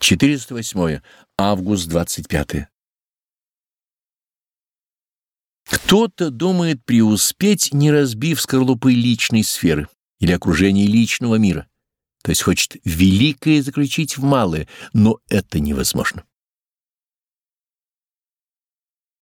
408. Август 25. Кто-то думает преуспеть, не разбив скорлупы личной сферы или окружения личного мира, то есть хочет великое заключить в малое, но это невозможно.